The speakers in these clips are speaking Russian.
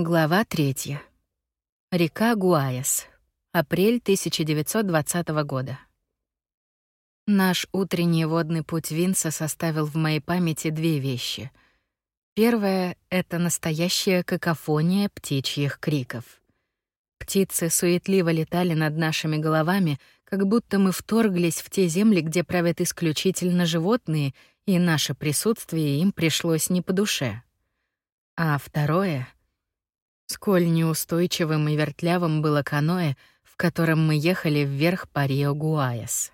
Глава третья. Река Гуаяс. Апрель 1920 года. Наш утренний водный путь Винса составил в моей памяти две вещи. Первое — это настоящая какофония птичьих криков. Птицы суетливо летали над нашими головами, как будто мы вторглись в те земли, где правят исключительно животные, и наше присутствие им пришлось не по душе. А второе — Сколь неустойчивым и вертлявым было каноэ, в котором мы ехали вверх по Рио-Гуаяс.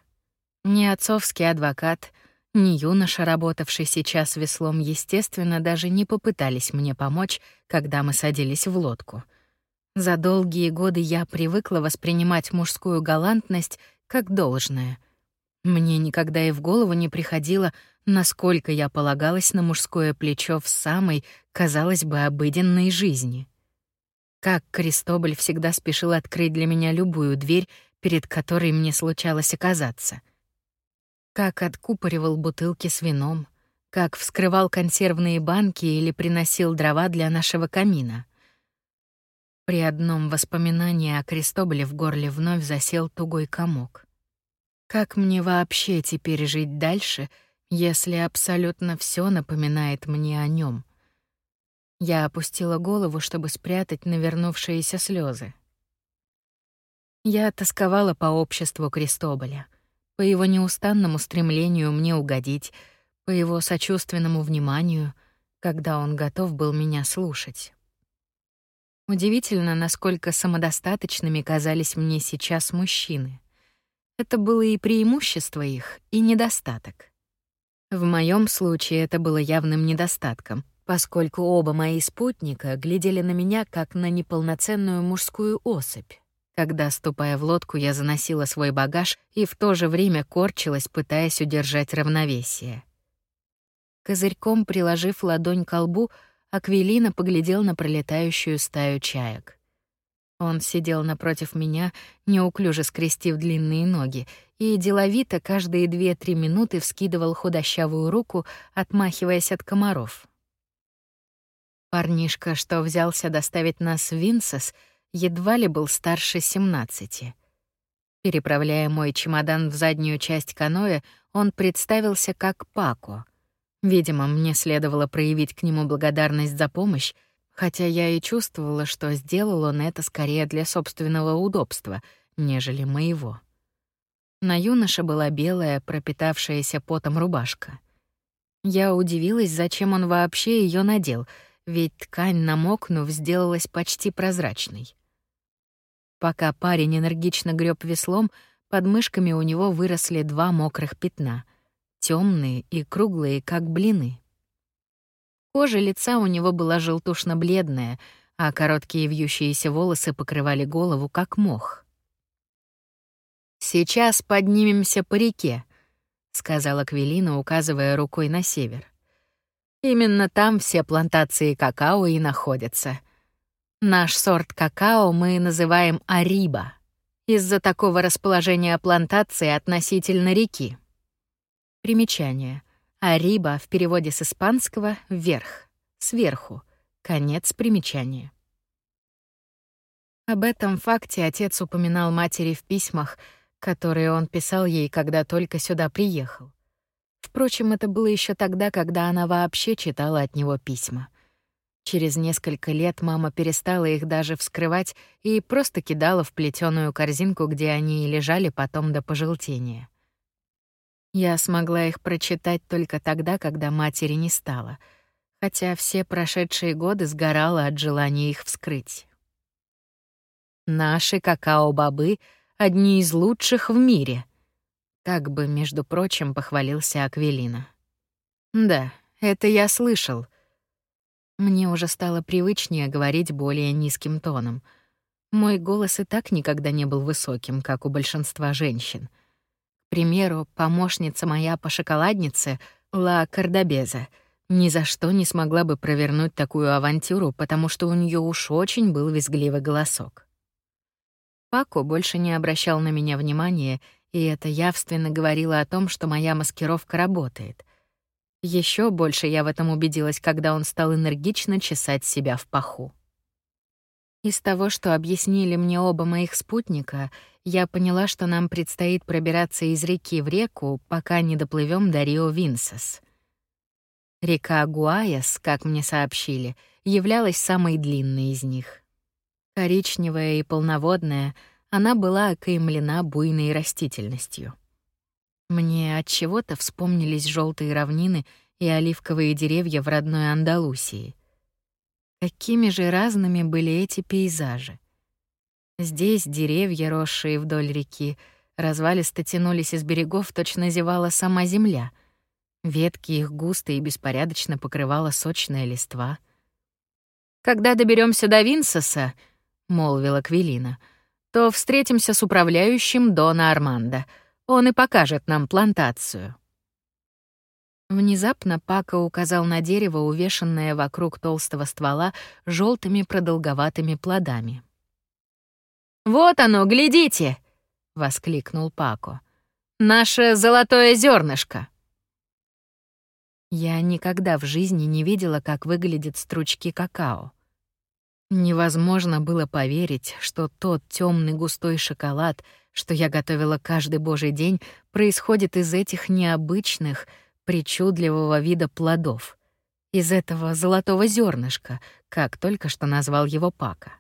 Ни отцовский адвокат, ни юноша, работавший сейчас веслом, естественно, даже не попытались мне помочь, когда мы садились в лодку. За долгие годы я привыкла воспринимать мужскую галантность как должное. Мне никогда и в голову не приходило, насколько я полагалась на мужское плечо в самой, казалось бы, обыденной жизни. Как Кристоболь всегда спешил открыть для меня любую дверь, перед которой мне случалось оказаться. Как откупоривал бутылки с вином, как вскрывал консервные банки или приносил дрова для нашего камина. При одном воспоминании о Кристоболе в горле вновь засел тугой комок. Как мне вообще теперь жить дальше, если абсолютно все напоминает мне о нем? Я опустила голову, чтобы спрятать навернувшиеся слезы. Я тосковала по обществу Крестоболя, по его неустанному стремлению мне угодить, по его сочувственному вниманию, когда он готов был меня слушать. Удивительно, насколько самодостаточными казались мне сейчас мужчины. Это было и преимущество их, и недостаток. В моем случае это было явным недостатком — поскольку оба мои спутника глядели на меня как на неполноценную мужскую особь. Когда, ступая в лодку, я заносила свой багаж и в то же время корчилась, пытаясь удержать равновесие. Козырьком приложив ладонь к лбу, Аквилина поглядел на пролетающую стаю чаек. Он сидел напротив меня, неуклюже скрестив длинные ноги, и деловито каждые две-три минуты вскидывал худощавую руку, отмахиваясь от комаров. Парнишка, что взялся доставить нас в Винсес, едва ли был старше 17. Переправляя мой чемодан в заднюю часть каноэ, он представился как Пако. Видимо, мне следовало проявить к нему благодарность за помощь, хотя я и чувствовала, что сделал он это скорее для собственного удобства, нежели моего. На юноше была белая, пропитавшаяся потом рубашка. Я удивилась, зачем он вообще ее надел — ведь ткань, намокнув, сделалась почти прозрачной. Пока парень энергично греб веслом, под мышками у него выросли два мокрых пятна, темные и круглые, как блины. Кожа лица у него была желтушно-бледная, а короткие вьющиеся волосы покрывали голову, как мох. «Сейчас поднимемся по реке», — сказала Квелина, указывая рукой на север. Именно там все плантации какао и находятся. Наш сорт какао мы называем ариба из-за такого расположения плантации относительно реки. Примечание. Ариба в переводе с испанского «вверх», «сверху», конец примечания. Об этом факте отец упоминал матери в письмах, которые он писал ей, когда только сюда приехал. Впрочем, это было еще тогда, когда она вообще читала от него письма. Через несколько лет мама перестала их даже вскрывать и просто кидала в плетеную корзинку, где они и лежали потом до пожелтения. Я смогла их прочитать только тогда, когда матери не стало, хотя все прошедшие годы сгорала от желания их вскрыть. Наши какао-бобы — одни из лучших в мире — как бы, между прочим, похвалился Аквелина. Да, это я слышал. Мне уже стало привычнее говорить более низким тоном. Мой голос и так никогда не был высоким, как у большинства женщин. К примеру, помощница моя по шоколаднице, Ла Кардабеза, ни за что не смогла бы провернуть такую авантюру, потому что у нее уж очень был визгливый голосок. Пако больше не обращал на меня внимания и это явственно говорило о том, что моя маскировка работает. Еще больше я в этом убедилась, когда он стал энергично чесать себя в паху. Из того, что объяснили мне оба моих спутника, я поняла, что нам предстоит пробираться из реки в реку, пока не доплывем до Рио-Винсас. Река Гуаяс, как мне сообщили, являлась самой длинной из них. Коричневая и полноводная, она была окаймлена буйной растительностью. Мне от чего-то вспомнились желтые равнины и оливковые деревья в родной Андалусии. Какими же разными были эти пейзажи. Здесь деревья, росшие вдоль реки, развалисто тянулись из берегов, точно зевала сама земля. Ветки их густо и беспорядочно покрывала сочная листва. «Когда доберемся до Винсоса», — молвила Квилина, — «то встретимся с управляющим Дона Армандо. Он и покажет нам плантацию». Внезапно Пака указал на дерево, увешанное вокруг толстого ствола желтыми продолговатыми плодами. «Вот оно, глядите!» — воскликнул Пако. «Наше золотое зернышко!» Я никогда в жизни не видела, как выглядят стручки какао. Невозможно было поверить, что тот темный густой шоколад, что я готовила каждый божий день, происходит из этих необычных, причудливого вида плодов, из этого золотого зернышка, как только что назвал его Пака.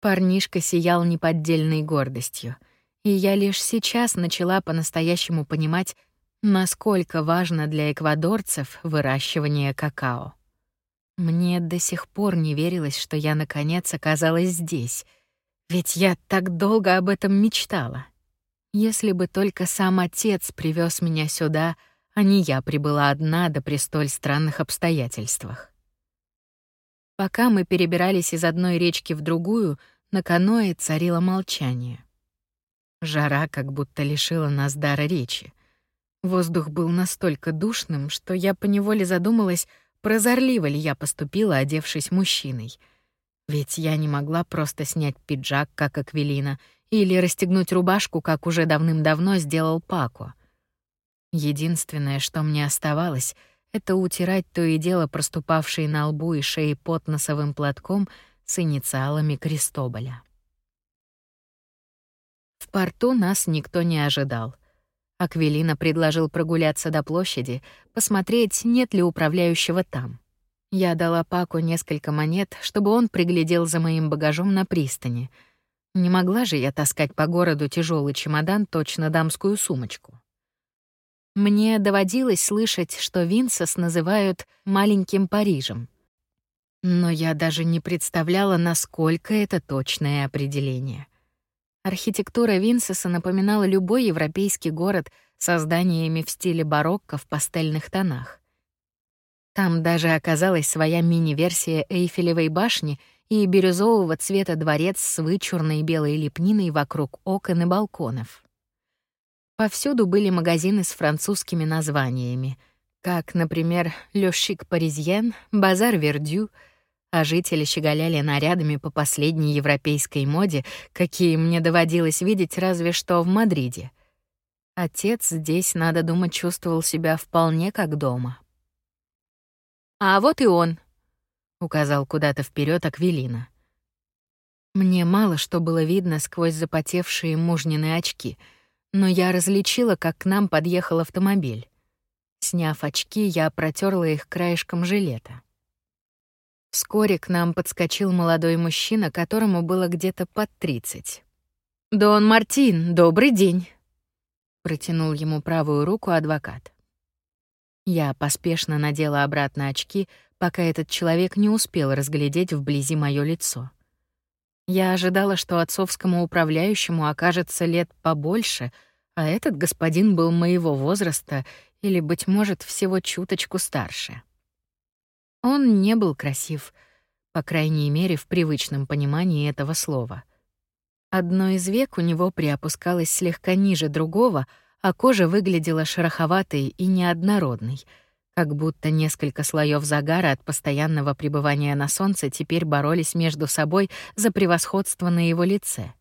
Парнишка сиял неподдельной гордостью, и я лишь сейчас начала по-настоящему понимать, насколько важно для эквадорцев выращивание какао. Мне до сих пор не верилось, что я наконец оказалась здесь, ведь я так долго об этом мечтала. Если бы только сам отец привез меня сюда — а не я прибыла одна да при столь странных обстоятельствах. Пока мы перебирались из одной речки в другую, на каное царило молчание. Жара как будто лишила нас дара речи. Воздух был настолько душным, что я поневоле задумалась, прозорливо ли я поступила, одевшись мужчиной. Ведь я не могла просто снять пиджак, как Аквилина, или расстегнуть рубашку, как уже давным-давно сделал Пако — Единственное, что мне оставалось, это утирать то и дело проступавшие на лбу и шее пот носовым платком с инициалами Крестоболя. В порту нас никто не ожидал. Аквилина предложил прогуляться до площади, посмотреть, нет ли управляющего там. Я дала Паку несколько монет, чтобы он приглядел за моим багажом на пристани. Не могла же я таскать по городу тяжелый чемодан, точно дамскую сумочку. Мне доводилось слышать, что Винсас называют «маленьким Парижем». Но я даже не представляла, насколько это точное определение. Архитектура Винсеса напоминала любой европейский город со зданиями в стиле барокко в пастельных тонах. Там даже оказалась своя мини-версия Эйфелевой башни и бирюзового цвета дворец с вычурной белой лепниной вокруг окон и балконов. Повсюду были магазины с французскими названиями, как, например, «Le Chic Parisien», «Базар Вердю», а жители щеголяли нарядами по последней европейской моде, какие мне доводилось видеть разве что в Мадриде. Отец здесь, надо думать, чувствовал себя вполне как дома. «А вот и он», — указал куда-то вперед Аквилина. Мне мало что было видно сквозь запотевшие мужнины очки — но я различила, как к нам подъехал автомобиль. Сняв очки, я протерла их краешком жилета. Вскоре к нам подскочил молодой мужчина, которому было где-то под тридцать. «Дон Мартин, добрый день!» Протянул ему правую руку адвокат. Я поспешно надела обратно очки, пока этот человек не успел разглядеть вблизи моё лицо. Я ожидала, что отцовскому управляющему окажется лет побольше, а этот господин был моего возраста или, быть может, всего чуточку старше. Он не был красив, по крайней мере, в привычном понимании этого слова. Одно из век у него приопускалось слегка ниже другого, а кожа выглядела шероховатой и неоднородной — как будто несколько слоев загара от постоянного пребывания на солнце теперь боролись между собой за превосходство на его лице.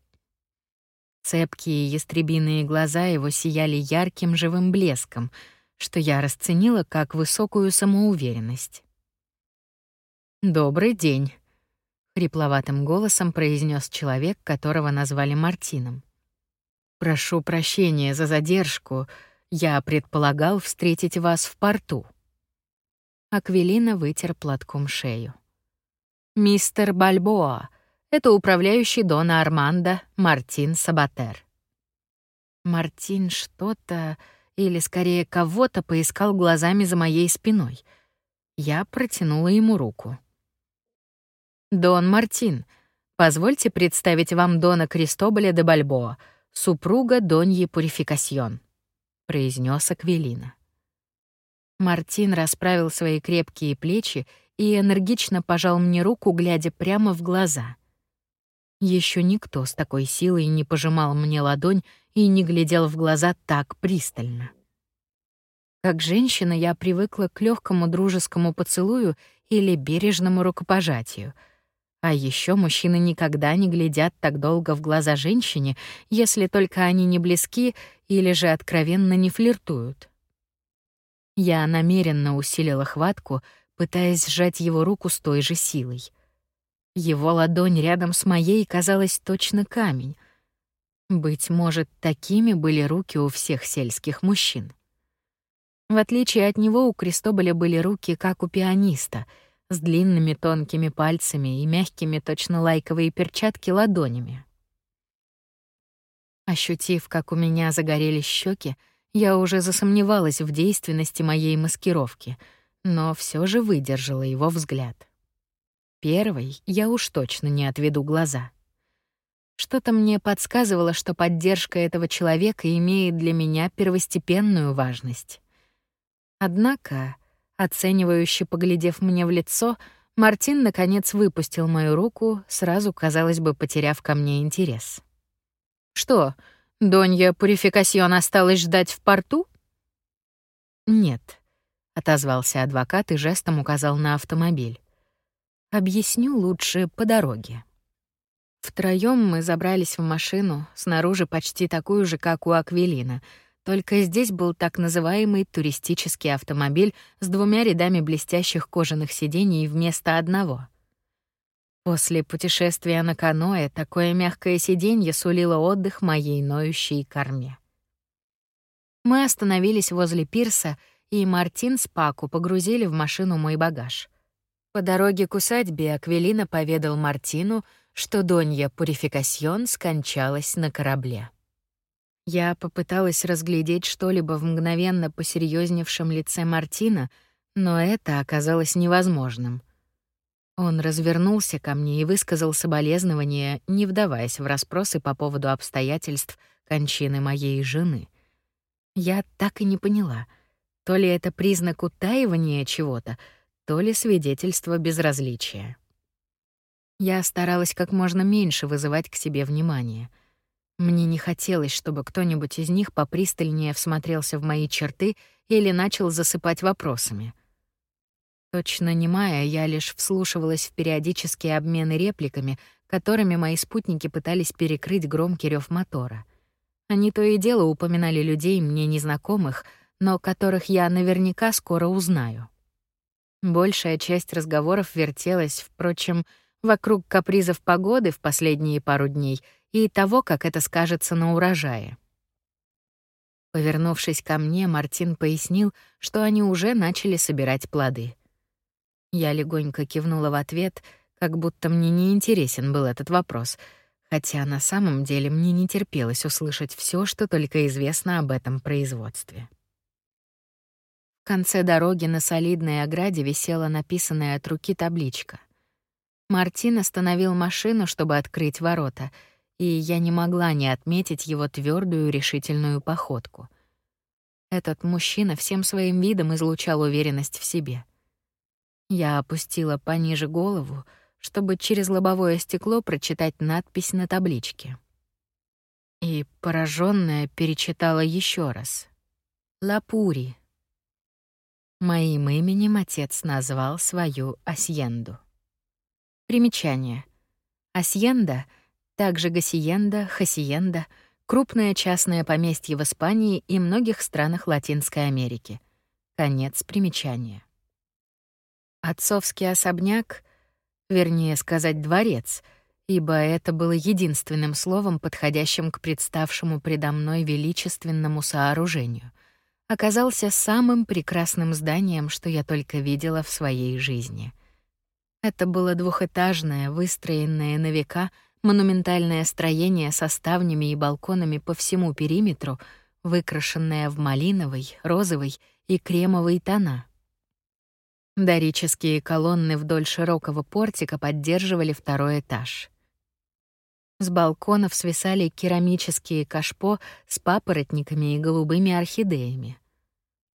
Цепкие ястребиные глаза его сияли ярким живым блеском, что я расценила как высокую самоуверенность. «Добрый день», — хрипловатым голосом произнес человек, которого назвали Мартином. Прошу прощения за задержку. Я предполагал встретить вас в порту. Аквилина вытер платком шею. Мистер Бальбоа, это управляющий Дона Армандо Мартин Сабатер. Мартин что-то или скорее кого-то поискал глазами за моей спиной. Я протянула ему руку. Дон Мартин, позвольте представить вам Дона Кристоболя де Бальбоа, супруга Доньи Пурификасьон, произнес Аквилина. Мартин расправил свои крепкие плечи и энергично пожал мне руку, глядя прямо в глаза. Еще никто с такой силой не пожимал мне ладонь и не глядел в глаза так пристально. Как женщина я привыкла к легкому дружескому поцелую или бережному рукопожатию — а еще мужчины никогда не глядят так долго в глаза женщине, если только они не близки или же откровенно не флиртуют. Я намеренно усилила хватку, пытаясь сжать его руку с той же силой. Его ладонь рядом с моей казалась точно камень. Быть может, такими были руки у всех сельских мужчин. В отличие от него, у Кристоболя были руки, как у пианиста — с длинными тонкими пальцами и мягкими, точно лайковые перчатки, ладонями. Ощутив, как у меня загорелись щеки, я уже засомневалась в действенности моей маскировки, но все же выдержала его взгляд. Первый я уж точно не отведу глаза. Что-то мне подсказывало, что поддержка этого человека имеет для меня первостепенную важность. Однако Оценивающе поглядев мне в лицо, Мартин наконец выпустил мою руку, сразу, казалось бы, потеряв ко мне интерес. Что, Донья Пурификасьон осталась ждать в порту? Нет, отозвался адвокат и жестом указал на автомобиль. Объясню лучше по дороге. Втроем мы забрались в машину, снаружи почти такую же, как у Аквилина — только здесь был так называемый туристический автомобиль с двумя рядами блестящих кожаных сидений вместо одного. После путешествия на каноэ такое мягкое сиденье сулило отдых моей ноющей корме. Мы остановились возле пирса, и Мартин с Паку погрузили в машину мой багаж. По дороге к усадьбе Аквелина поведал Мартину, что Донья Пурификасьон скончалась на корабле. Я попыталась разглядеть что-либо в мгновенно посерьезневшем лице Мартина, но это оказалось невозможным. Он развернулся ко мне и высказал соболезнования, не вдаваясь в расспросы по поводу обстоятельств кончины моей жены. Я так и не поняла, то ли это признак утаивания чего-то, то ли свидетельство безразличия. Я старалась как можно меньше вызывать к себе внимание — мне не хотелось, чтобы кто-нибудь из них попристальнее всмотрелся в мои черты или начал засыпать вопросами. Точно немая, я лишь вслушивалась в периодические обмены репликами, которыми мои спутники пытались перекрыть громкий рев мотора. Они то и дело упоминали людей мне незнакомых, но которых я наверняка скоро узнаю. Большая часть разговоров вертелась, впрочем, вокруг капризов погоды в последние пару дней — и того, как это скажется на урожае. Повернувшись ко мне, Мартин пояснил, что они уже начали собирать плоды. Я легонько кивнула в ответ, как будто мне не интересен был этот вопрос, хотя на самом деле мне не терпелось услышать все, что только известно об этом производстве. В конце дороги на солидной ограде висела написанная от руки табличка. Мартин остановил машину, чтобы открыть ворота — и я не могла не отметить его твердую решительную походку. Этот мужчина всем своим видом излучал уверенность в себе. Я опустила пониже голову, чтобы через лобовое стекло прочитать надпись на табличке. И пораженная перечитала еще раз. Лапури. Моим именем отец назвал свою асьенду. Примечание. Асьенда — также Гасиенда, Хасиенда — крупное частное поместье в Испании и многих странах Латинской Америки. Конец примечания. Отцовский особняк вернее сказать, дворец, ибо это было единственным словом, подходящим к представшему предо мной величественному сооружению, оказался самым прекрасным зданием, что я только видела в своей жизни. Это было двухэтажное, выстроенное на века монументальное строение со ставнями и балконами по всему периметру, выкрашенное в малиновый, розовый и кремовый тона. Дорические колонны вдоль широкого портика поддерживали второй этаж. С балконов свисали керамические кашпо с папоротниками и голубыми орхидеями.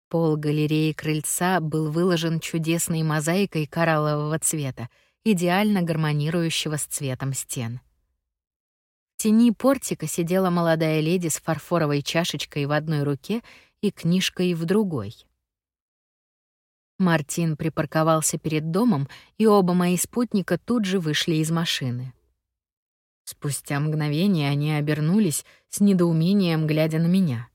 Пол галереи крыльца был выложен чудесной мозаикой кораллового цвета, идеально гармонирующего с цветом стен. В тени портика сидела молодая леди с фарфоровой чашечкой в одной руке и книжкой в другой. Мартин припарковался перед домом, и оба мои спутника тут же вышли из машины. Спустя мгновение они обернулись с недоумением, глядя на меня.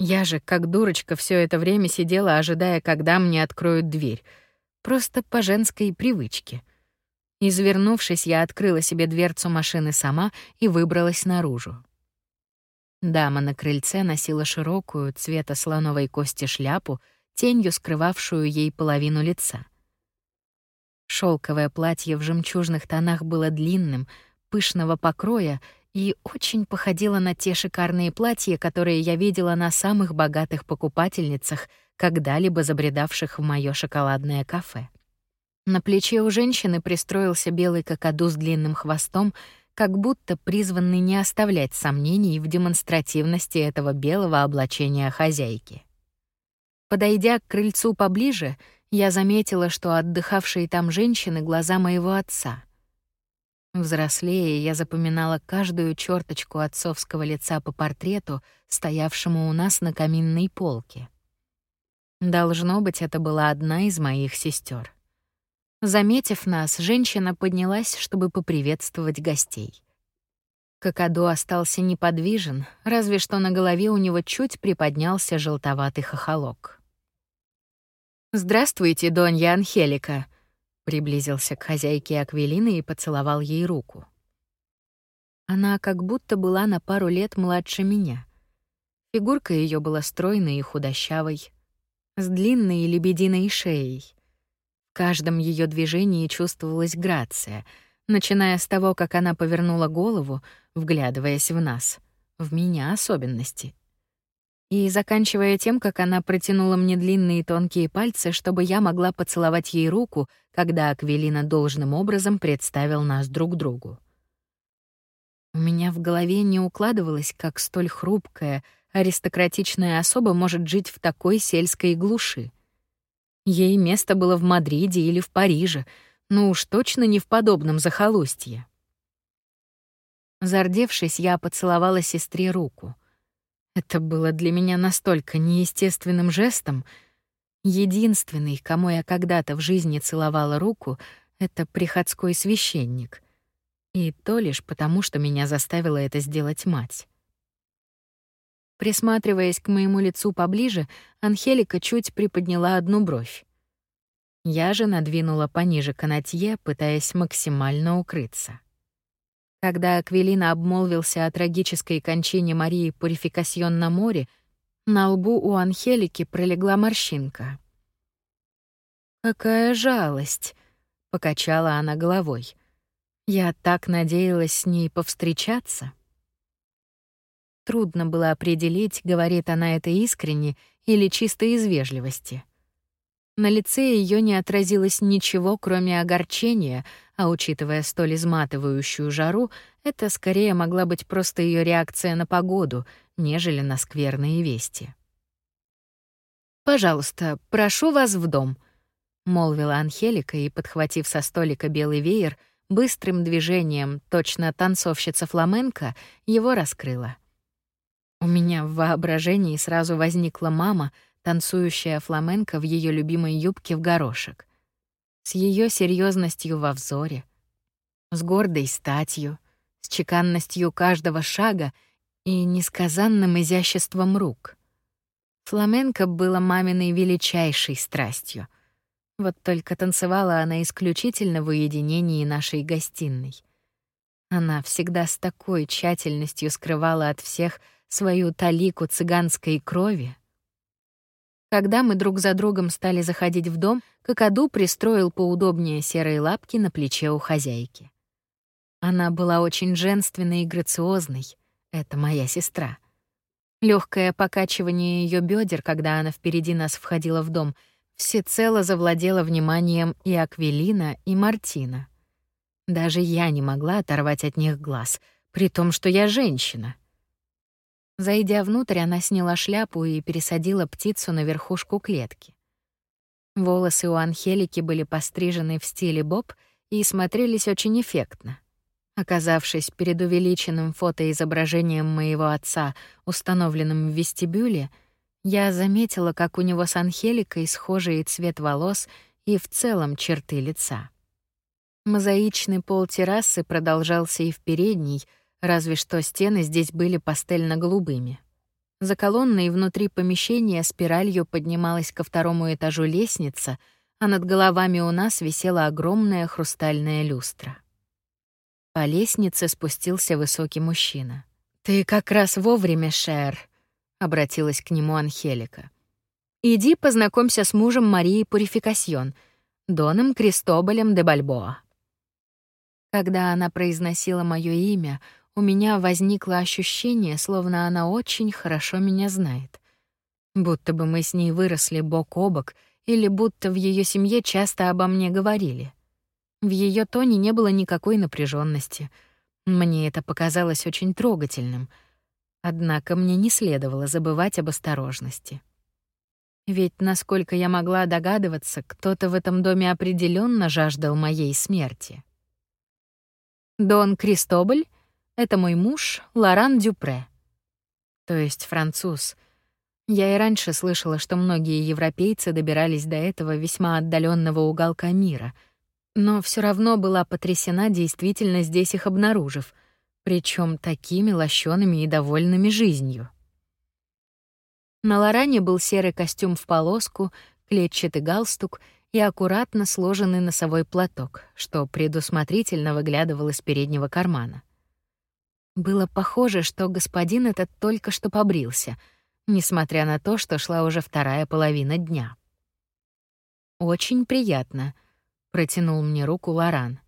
Я же, как дурочка, все это время сидела, ожидая, когда мне откроют дверь. Просто по женской привычке. Извернувшись, я открыла себе дверцу машины сама и выбралась наружу. Дама на крыльце носила широкую, цвета слоновой кости шляпу, тенью скрывавшую ей половину лица. Шелковое платье в жемчужных тонах было длинным, пышного покроя и очень походило на те шикарные платья, которые я видела на самых богатых покупательницах, когда-либо забредавших в моё шоколадное кафе. На плече у женщины пристроился белый кокоду с длинным хвостом, как будто призванный не оставлять сомнений в демонстративности этого белого облачения хозяйки. Подойдя к крыльцу поближе, я заметила, что отдыхавшие там женщины — глаза моего отца. Взрослее я запоминала каждую черточку отцовского лица по портрету, стоявшему у нас на каминной полке. Должно быть, это была одна из моих сестер. Заметив нас, женщина поднялась, чтобы поприветствовать гостей. Кокоду остался неподвижен, разве что на голове у него чуть приподнялся желтоватый хохолок. «Здравствуйте, Донья Анхелика», — приблизился к хозяйке Аквелины и поцеловал ей руку. Она как будто была на пару лет младше меня. Фигурка ее была стройной и худощавой, с длинной лебединой шеей. Каждом ее движении чувствовалась грация, начиная с того, как она повернула голову, вглядываясь в нас, в меня особенности, и заканчивая тем, как она протянула мне длинные тонкие пальцы, чтобы я могла поцеловать ей руку, когда Аквелина должным образом представил нас друг другу. У меня в голове не укладывалось, как столь хрупкая, аристократичная особа может жить в такой сельской глуши. Ей место было в Мадриде или в Париже, но уж точно не в подобном захолустье. Зардевшись, я поцеловала сестре руку. Это было для меня настолько неестественным жестом. Единственный, кому я когда-то в жизни целовала руку, это приходской священник. И то лишь потому, что меня заставила это сделать мать. Присматриваясь к моему лицу поближе, Анхелика чуть приподняла одну бровь. Я же надвинула пониже канатье, пытаясь максимально укрыться. Когда Аквелина обмолвился о трагической кончине Марии Пурификасьон на море, на лбу у Анхелики пролегла морщинка. «Какая жалость!» — покачала она головой. «Я так надеялась с ней повстречаться». Трудно было определить, говорит она это искренне или чисто из вежливости. На лице ее не отразилось ничего, кроме огорчения, а учитывая столь изматывающую жару, это скорее могла быть просто ее реакция на погоду, нежели на скверные вести. «Пожалуйста, прошу вас в дом», — молвила Анхелика и, подхватив со столика белый веер, быстрым движением, точно танцовщица фламенко, его раскрыла. У меня в воображении сразу возникла мама — танцующая фламенко в ее любимой юбке в горошек, с ее серьезностью во взоре, с гордой статью, с чеканностью каждого шага и несказанным изяществом рук. Фламенко было маминой величайшей страстью. Вот только танцевала она исключительно в уединении нашей гостиной. Она всегда с такой тщательностью скрывала от всех свою талику цыганской крови. Когда мы друг за другом стали заходить в дом, Какаду пристроил поудобнее серые лапки на плече у хозяйки. Она была очень женственной и грациозной. Это моя сестра. Легкое покачивание ее бедер, когда она впереди нас входила в дом, всецело завладело вниманием и Аквелина, и Мартина. Даже я не могла оторвать от них глаз, при том, что я женщина. Зайдя внутрь, она сняла шляпу и пересадила птицу на верхушку клетки. Волосы у Анхелики были пострижены в стиле боб и смотрелись очень эффектно. Оказавшись перед увеличенным фотоизображением моего отца, установленным в вестибюле, я заметила, как у него с Анхеликой схожий цвет волос и в целом черты лица. Мозаичный пол террасы продолжался и в передней, разве что стены здесь были пастельно-голубыми. За колонной внутри помещения спиралью поднималась ко второму этажу лестница, а над головами у нас висела огромная хрустальная люстра. По лестнице спустился высокий мужчина. «Ты как раз вовремя, Шер», — обратилась к нему Анхелика. «Иди познакомься с мужем Марии Пурификасьон, Доном Кристоболем де Бальбоа». Когда она произносила мое имя, у меня возникло ощущение, словно она очень хорошо меня знает. Будто бы мы с ней выросли бок о бок, или будто в ее семье часто обо мне говорили. В ее тоне не было никакой напряженности. Мне это показалось очень трогательным. Однако мне не следовало забывать об осторожности. Ведь, насколько я могла догадываться, кто-то в этом доме определенно жаждал моей смерти. Дон Кристоболь — это мой муж Лоран Дюпре. То есть француз. Я и раньше слышала, что многие европейцы добирались до этого весьма отдаленного уголка мира — но все равно была потрясена действительно здесь их обнаружив, причем такими лощеными и довольными жизнью. На Лоране был серый костюм в полоску, клетчатый галстук и аккуратно сложенный носовой платок, что предусмотрительно выглядывал из переднего кармана. Было похоже, что господин этот только что побрился, несмотря на то, что шла уже вторая половина дня. Очень приятно — протянул мне руку Лоран.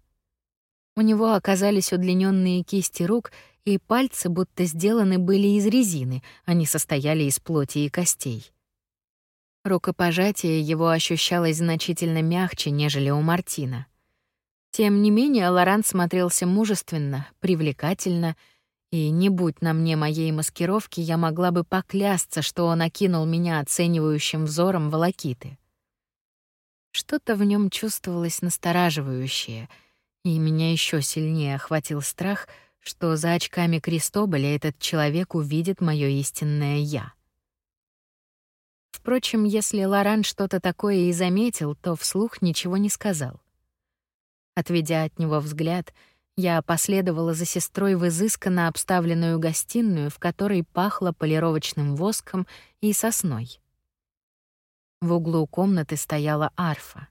У него оказались удлиненные кисти рук, и пальцы будто сделаны были из резины, а не состояли из плоти и костей. Рукопожатие его ощущалось значительно мягче, нежели у Мартина. Тем не менее, Лоран смотрелся мужественно, привлекательно, и не будь на мне моей маскировки, я могла бы поклясться, что он окинул меня оценивающим взором волокиты. Что-то в нем чувствовалось настораживающее, и меня еще сильнее охватил страх, что за очками Кристоболя этот человек увидит мое истинное «я». Впрочем, если Лоран что-то такое и заметил, то вслух ничего не сказал. Отведя от него взгляд, я последовала за сестрой в изысканно обставленную гостиную, в которой пахло полировочным воском и сосной. В углу комнаты стояла арфа.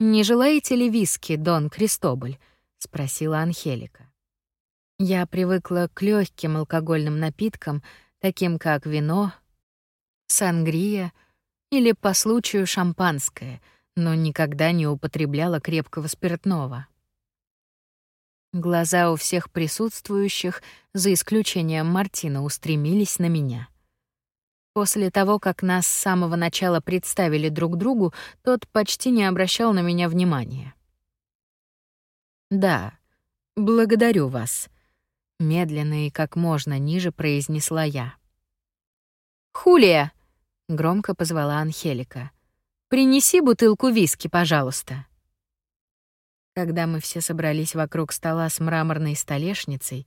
«Не желаете ли виски, Дон Кристоболь?» — спросила Анхелика. Я привыкла к легким алкогольным напиткам, таким как вино, сангрия или по случаю шампанское, но никогда не употребляла крепкого спиртного. Глаза у всех присутствующих, за исключением Мартина, устремились на меня. После того, как нас с самого начала представили друг другу, тот почти не обращал на меня внимания. «Да, благодарю вас», — медленно и как можно ниже произнесла я. «Хулия!» — громко позвала Анхелика. «Принеси бутылку виски, пожалуйста». Когда мы все собрались вокруг стола с мраморной столешницей,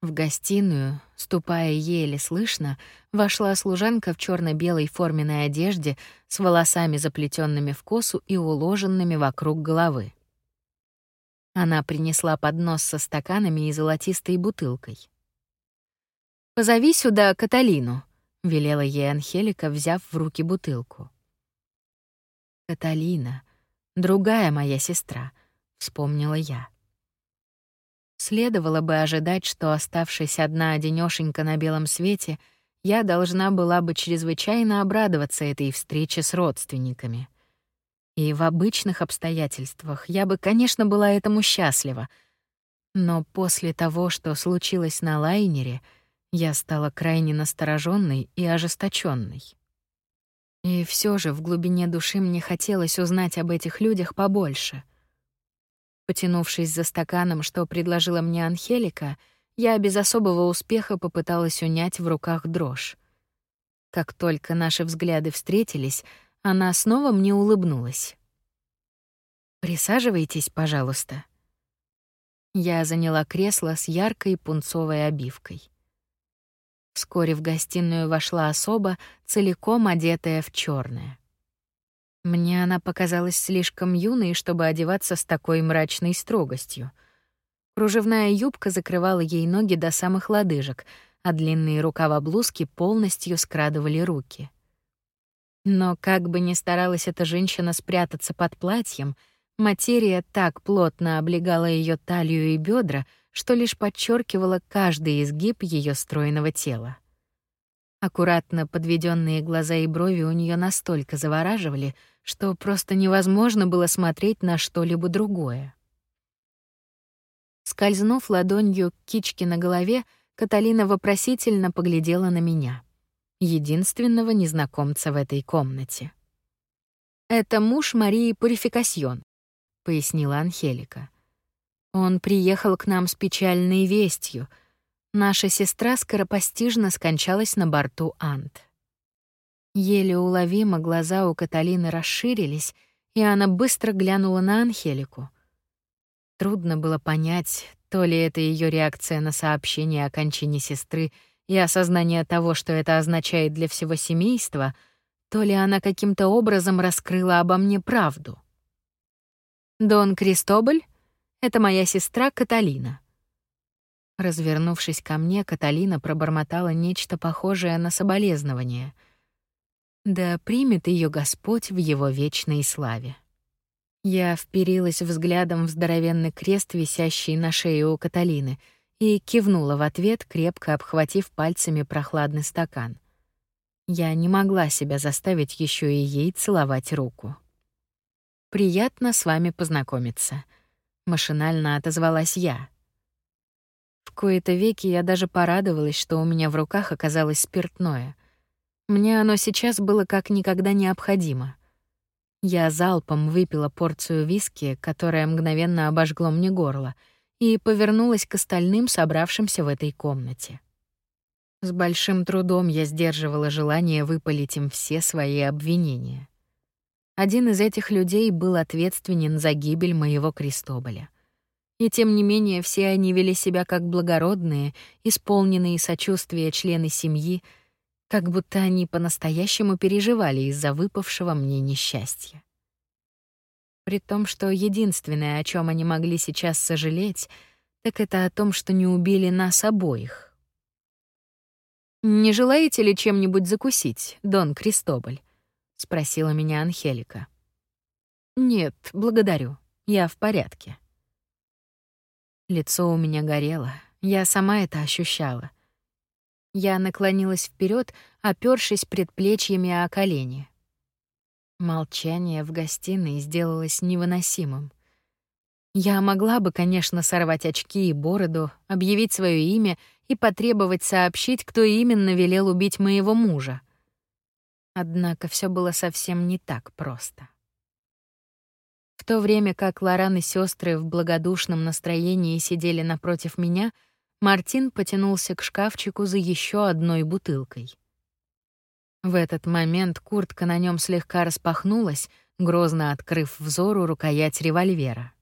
в гостиную, ступая еле слышно, вошла служанка в черно белой форменной одежде с волосами заплетенными в косу и уложенными вокруг головы. Она принесла поднос со стаканами и золотистой бутылкой. «Позови сюда Каталину», — велела ей Анхелика, взяв в руки бутылку. Каталина, другая моя сестра, вспомнила я. Следовало бы ожидать, что, оставшись одна одинёшенька на белом свете, я должна была бы чрезвычайно обрадоваться этой встрече с родственниками. И в обычных обстоятельствах я бы, конечно, была этому счастлива. Но после того, что случилось на лайнере, я стала крайне настороженной и ожесточенной. И все же в глубине души мне хотелось узнать об этих людях побольше — Потянувшись за стаканом, что предложила мне Анхелика, я без особого успеха попыталась унять в руках дрожь. Как только наши взгляды встретились, она снова мне улыбнулась. «Присаживайтесь, пожалуйста». Я заняла кресло с яркой пунцовой обивкой. Вскоре в гостиную вошла особа, целиком одетая в черное. Мне она показалась слишком юной, чтобы одеваться с такой мрачной строгостью. Кружевная юбка закрывала ей ноги до самых лодыжек, а длинные рукава блузки полностью скрадывали руки. Но как бы ни старалась эта женщина спрятаться под платьем, материя так плотно облегала ее талию и бедра, что лишь подчеркивала каждый изгиб ее стройного тела. Аккуратно подведенные глаза и брови у нее настолько завораживали, что просто невозможно было смотреть на что-либо другое. Скользнув ладонью к кичке на голове, Каталина вопросительно поглядела на меня, единственного незнакомца в этой комнате. «Это муж Марии Пурификасьон», — пояснила Анхелика. «Он приехал к нам с печальной вестью — Наша сестра скоропостижно скончалась на борту Ант. Еле уловимо глаза у Каталины расширились, и она быстро глянула на Анхелику. Трудно было понять, то ли это ее реакция на сообщение о кончине сестры и осознание того, что это означает для всего семейства, то ли она каким-то образом раскрыла обо мне правду. «Дон Кристобаль — это моя сестра Каталина», Развернувшись ко мне, Каталина пробормотала нечто похожее на соболезнование. Да примет ее Господь в его вечной славе. Я вперилась взглядом в здоровенный крест, висящий на шее у Каталины, и кивнула в ответ, крепко обхватив пальцами прохладный стакан. Я не могла себя заставить еще и ей целовать руку. «Приятно с вами познакомиться», — машинально отозвалась я. В кои-то веки я даже порадовалась, что у меня в руках оказалось спиртное. Мне оно сейчас было как никогда необходимо. Я залпом выпила порцию виски, которая мгновенно обожгло мне горло, и повернулась к остальным, собравшимся в этой комнате. С большим трудом я сдерживала желание выпалить им все свои обвинения. Один из этих людей был ответственен за гибель моего Крестоболя. И тем не менее все они вели себя как благородные, исполненные сочувствия члены семьи, как будто они по-настоящему переживали из-за выпавшего мне несчастья. При том, что единственное, о чем они могли сейчас сожалеть, так это о том, что не убили нас обоих. «Не желаете ли чем-нибудь закусить, Дон Кристобаль?» — спросила меня Анхелика. «Нет, благодарю. Я в порядке». Лицо у меня горело, я сама это ощущала. Я наклонилась вперед, опёршись предплечьями о колени. Молчание в гостиной сделалось невыносимым. Я могла бы, конечно, сорвать очки и бороду, объявить свое имя и потребовать сообщить, кто именно велел убить моего мужа. Однако все было совсем не так просто. То время как Лоран и сестры в благодушном настроении сидели напротив меня, Мартин потянулся к шкафчику за еще одной бутылкой. В этот момент куртка на нем слегка распахнулась, грозно открыв взору рукоять револьвера.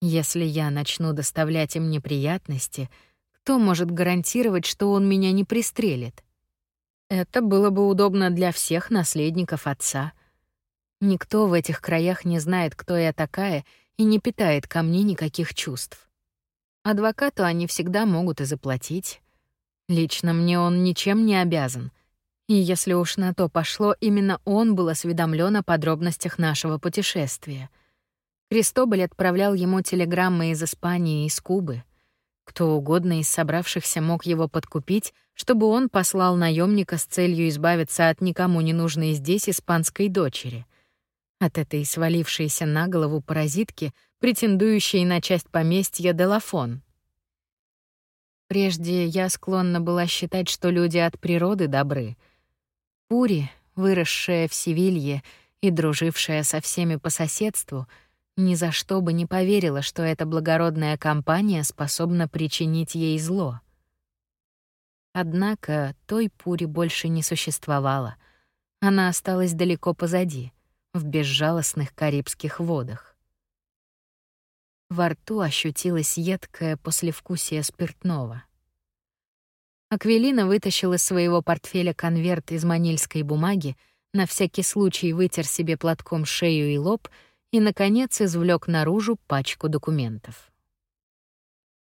Если я начну доставлять им неприятности, кто может гарантировать, что он меня не пристрелит? Это было бы удобно для всех наследников отца — Никто в этих краях не знает, кто я такая, и не питает ко мне никаких чувств. Адвокату они всегда могут и заплатить. Лично мне он ничем не обязан. И если уж на то пошло, именно он был осведомлен о подробностях нашего путешествия. Кристоболь отправлял ему телеграммы из Испании и из Кубы. Кто угодно из собравшихся мог его подкупить, чтобы он послал наемника с целью избавиться от никому не нужной здесь испанской дочери. От этой свалившейся на голову паразитки, претендующей на часть поместья Делафон. Прежде я склонна была считать, что люди от природы добры — Пури, выросшая в Севилье и дружившая со всеми по соседству, ни за что бы не поверила, что эта благородная компания способна причинить ей зло. Однако той Пури больше не существовало. Она осталась далеко позади, в безжалостных карибских водах. Во рту ощутилось едкое послевкусие спиртного — Аквелина вытащил из своего портфеля конверт из манильской бумаги, на всякий случай вытер себе платком шею и лоб и, наконец, извлек наружу пачку документов.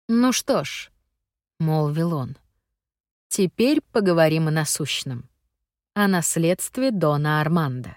«Ну что ж», — молвил он, — «теперь поговорим о насущном, о наследстве Дона Армандо».